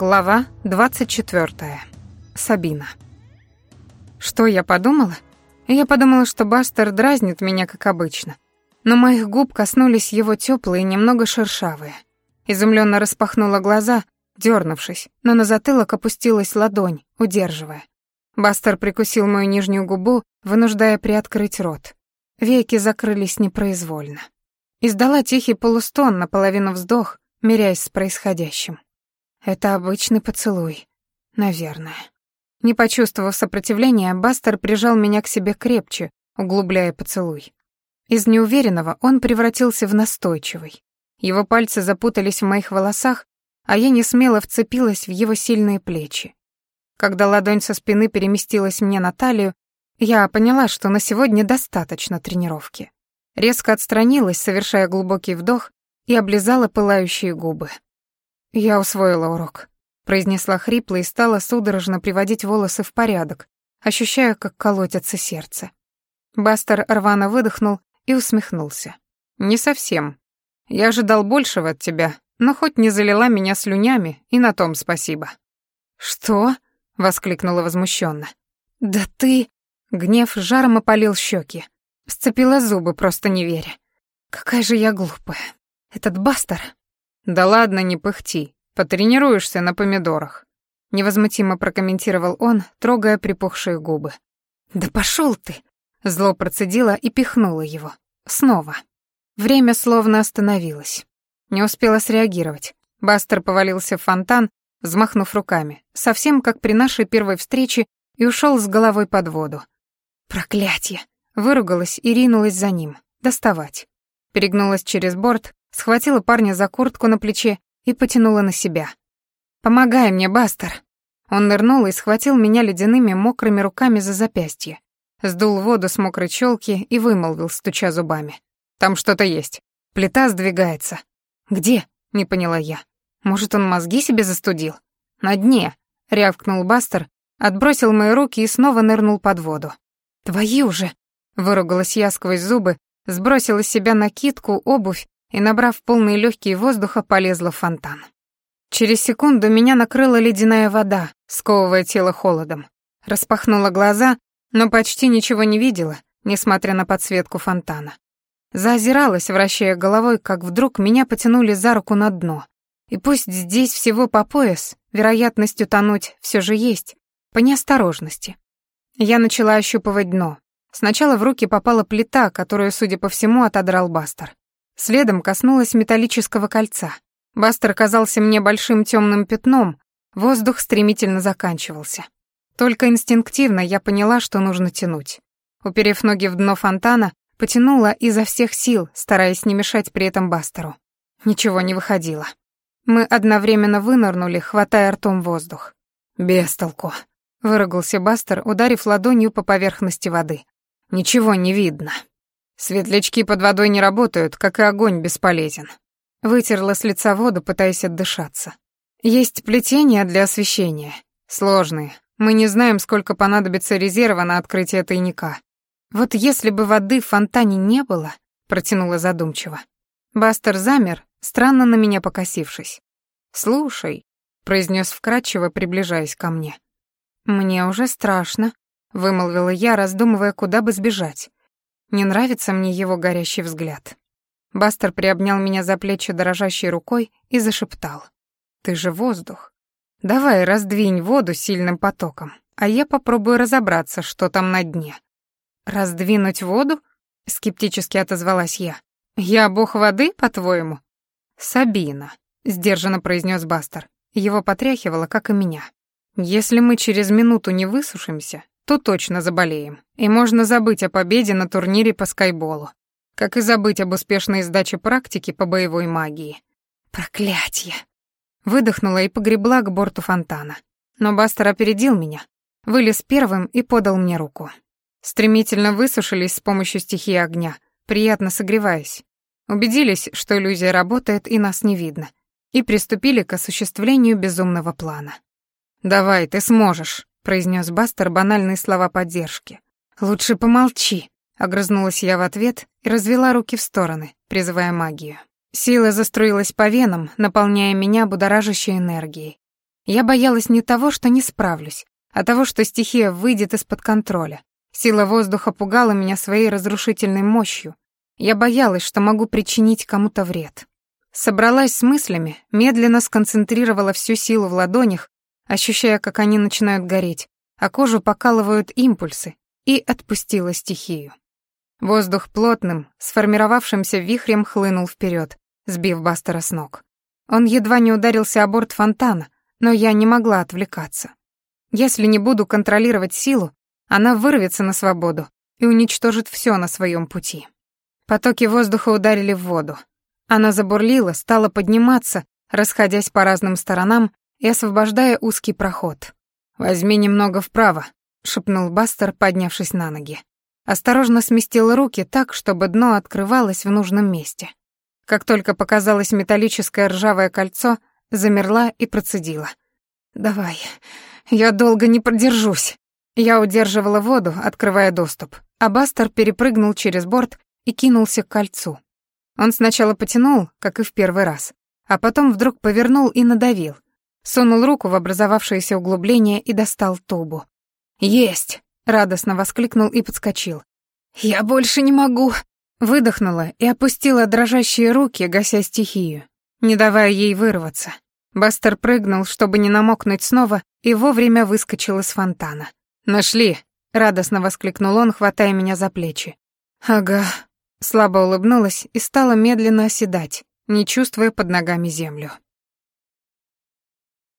Глава 24. Сабина. Что я подумала? Я подумала, что Бастер дразнит меня, как обычно. Но моих губ коснулись его теплые, немного шершавые. Изумленно распахнула глаза, дернувшись, но на затылок опустилась ладонь, удерживая. Бастер прикусил мою нижнюю губу, вынуждая приоткрыть рот. Веки закрылись непроизвольно. Издала тихий полустон, наполовину вздох, миряясь с происходящим. Это обычный поцелуй. Наверное. Не почувствовав сопротивления, Бастер прижал меня к себе крепче, углубляя поцелуй. Из неуверенного он превратился в настойчивый. Его пальцы запутались в моих волосах, а я не смело вцепилась в его сильные плечи. Когда ладонь со спины переместилась мне на талию, я поняла, что на сегодня достаточно тренировки. Резко отстранилась, совершая глубокий вдох, и облизала пылающие губы. «Я усвоила урок», — произнесла хрипло и стала судорожно приводить волосы в порядок, ощущая, как колотится сердце. Бастер рвано выдохнул и усмехнулся. «Не совсем. Я ожидал большего от тебя, но хоть не залила меня слюнями, и на том спасибо». «Что?» — воскликнула возмущенно. «Да ты...» Гнев жаром опалил щеки. Сцепила зубы, просто не веря. «Какая же я глупая. Этот Бастер...» «Да ладно, не пыхти. Потренируешься на помидорах», — невозмутимо прокомментировал он, трогая припухшие губы. «Да пошел ты!» — зло процедила и пихнула его. Снова. Время словно остановилось. Не успела среагировать. Бастер повалился в фонтан, взмахнув руками, совсем как при нашей первой встрече, и ушел с головой под воду. «Проклятье!» — выругалась и ринулась за ним. Доставать. Перегнулась через борт, схватила парня за куртку на плече и потянула на себя. «Помогай мне, Бастер!» Он нырнул и схватил меня ледяными мокрыми руками за запястье. Сдул воду с мокрой челки и вымолвил, стуча зубами. «Там что-то есть. Плита сдвигается». «Где?» — не поняла я. «Может, он мозги себе застудил?» «На дне», — рявкнул Бастер, отбросил мои руки и снова нырнул под воду. «Твои уже!» — выругалась я сквозь зубы, сбросила с себя накидку, обувь и, набрав полные легкие воздуха, полезла в фонтан. Через секунду меня накрыла ледяная вода, сковывая тело холодом. Распахнула глаза, но почти ничего не видела, несмотря на подсветку фонтана. Заозиралась, вращая головой, как вдруг меня потянули за руку на дно. И пусть здесь всего по пояс, вероятность утонуть все же есть, по неосторожности. Я начала ощупывать дно. Сначала в руки попала плита, которую, судя по всему, отодрал Бастер. Следом коснулась металлического кольца. Бастер казался мне большим темным пятном, воздух стремительно заканчивался. Только инстинктивно я поняла, что нужно тянуть. Уперев ноги в дно фонтана, потянула изо всех сил, стараясь не мешать при этом Бастеру. Ничего не выходило. Мы одновременно вынырнули, хватая ртом воздух. «Без толку», — выругался Бастер, ударив ладонью по поверхности воды. «Ничего не видно». Светлячки под водой не работают, как и огонь бесполезен. Вытерла с лица воду, пытаясь отдышаться. Есть плетения для освещения. Сложные. Мы не знаем, сколько понадобится резерва на открытие тайника. Вот если бы воды в фонтане не было, протянула задумчиво. Бастер замер, странно на меня покосившись. «Слушай», — произнес вкратчиво, приближаясь ко мне. «Мне уже страшно», — вымолвила я, раздумывая, куда бы сбежать. Не нравится мне его горящий взгляд. Бастер приобнял меня за плечи дрожащей рукой и зашептал. «Ты же воздух. Давай раздвинь воду сильным потоком, а я попробую разобраться, что там на дне». «Раздвинуть воду?» — скептически отозвалась я. «Я бог воды, по-твоему?» «Сабина», — сдержанно произнес Бастер. Его потряхивало, как и меня. «Если мы через минуту не высушимся, то точно заболеем, и можно забыть о победе на турнире по скайболу, как и забыть об успешной сдаче практики по боевой магии. Проклятье! Выдохнула и погребла к борту фонтана. Но Бастер опередил меня, вылез первым и подал мне руку. Стремительно высушились с помощью стихии огня, приятно согреваясь. Убедились, что иллюзия работает и нас не видно, и приступили к осуществлению безумного плана. «Давай, ты сможешь», произнес Бастер банальные слова поддержки. «Лучше помолчи», — огрызнулась я в ответ и развела руки в стороны, призывая магию. Сила заструилась по венам, наполняя меня будоражащей энергией. Я боялась не того, что не справлюсь, а того, что стихия выйдет из-под контроля. Сила воздуха пугала меня своей разрушительной мощью. Я боялась, что могу причинить кому-то вред. Собралась с мыслями, медленно сконцентрировала всю силу в ладонях, ощущая, как они начинают гореть, а кожу покалывают импульсы, и отпустила стихию. Воздух плотным, сформировавшимся вихрем хлынул вперед, сбив Бастера с ног. Он едва не ударился о борт фонтана, но я не могла отвлекаться. Если не буду контролировать силу, она вырвется на свободу и уничтожит все на своем пути. Потоки воздуха ударили в воду. Она забурлила, стала подниматься, расходясь по разным сторонам и освобождая узкий проход. «Возьми немного вправо», — шепнул Бастер, поднявшись на ноги. Осторожно сместил руки так, чтобы дно открывалось в нужном месте. Как только показалось металлическое ржавое кольцо, замерла и процедила. «Давай, я долго не продержусь». Я удерживала воду, открывая доступ, а Бастер перепрыгнул через борт и кинулся к кольцу. Он сначала потянул, как и в первый раз, а потом вдруг повернул и надавил. Сунул руку в образовавшееся углубление и достал тубу. «Есть!» — радостно воскликнул и подскочил. «Я больше не могу!» Выдохнула и опустила дрожащие руки, гася стихию, не давая ей вырваться. Бастер прыгнул, чтобы не намокнуть снова, и вовремя выскочил из фонтана. «Нашли!» — радостно воскликнул он, хватая меня за плечи. «Ага», Слабо улыбнулась и стала медленно оседать, не чувствуя под ногами землю.